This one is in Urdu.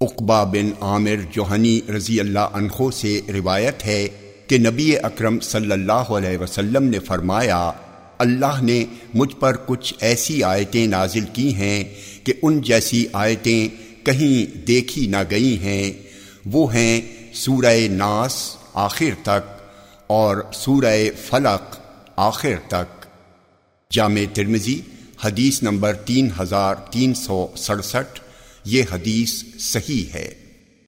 اقبا بن عامر جوہنی رضی اللہ عنہ سے روایت ہے کہ نبی اکرم صلی اللہ علیہ وسلم نے فرمایا، اللہ نے مجھ پر کچھ ایسی آیتیں نازل کی ہیں کہ ان جیسی آیتیں کہیں دیکھی نہ گئی ہیں۔ وہ ہیں سورہ ناس آخر تک اور سورہ فلق آخر تک۔ جامع ترمزی حدیث نمبر تین ہزار تین سو سڑسٹھ۔ یہ حدیث صحیح ہے۔